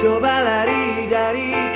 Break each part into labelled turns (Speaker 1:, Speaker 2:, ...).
Speaker 1: Coba lari dari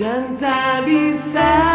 Speaker 1: Dan tak bisa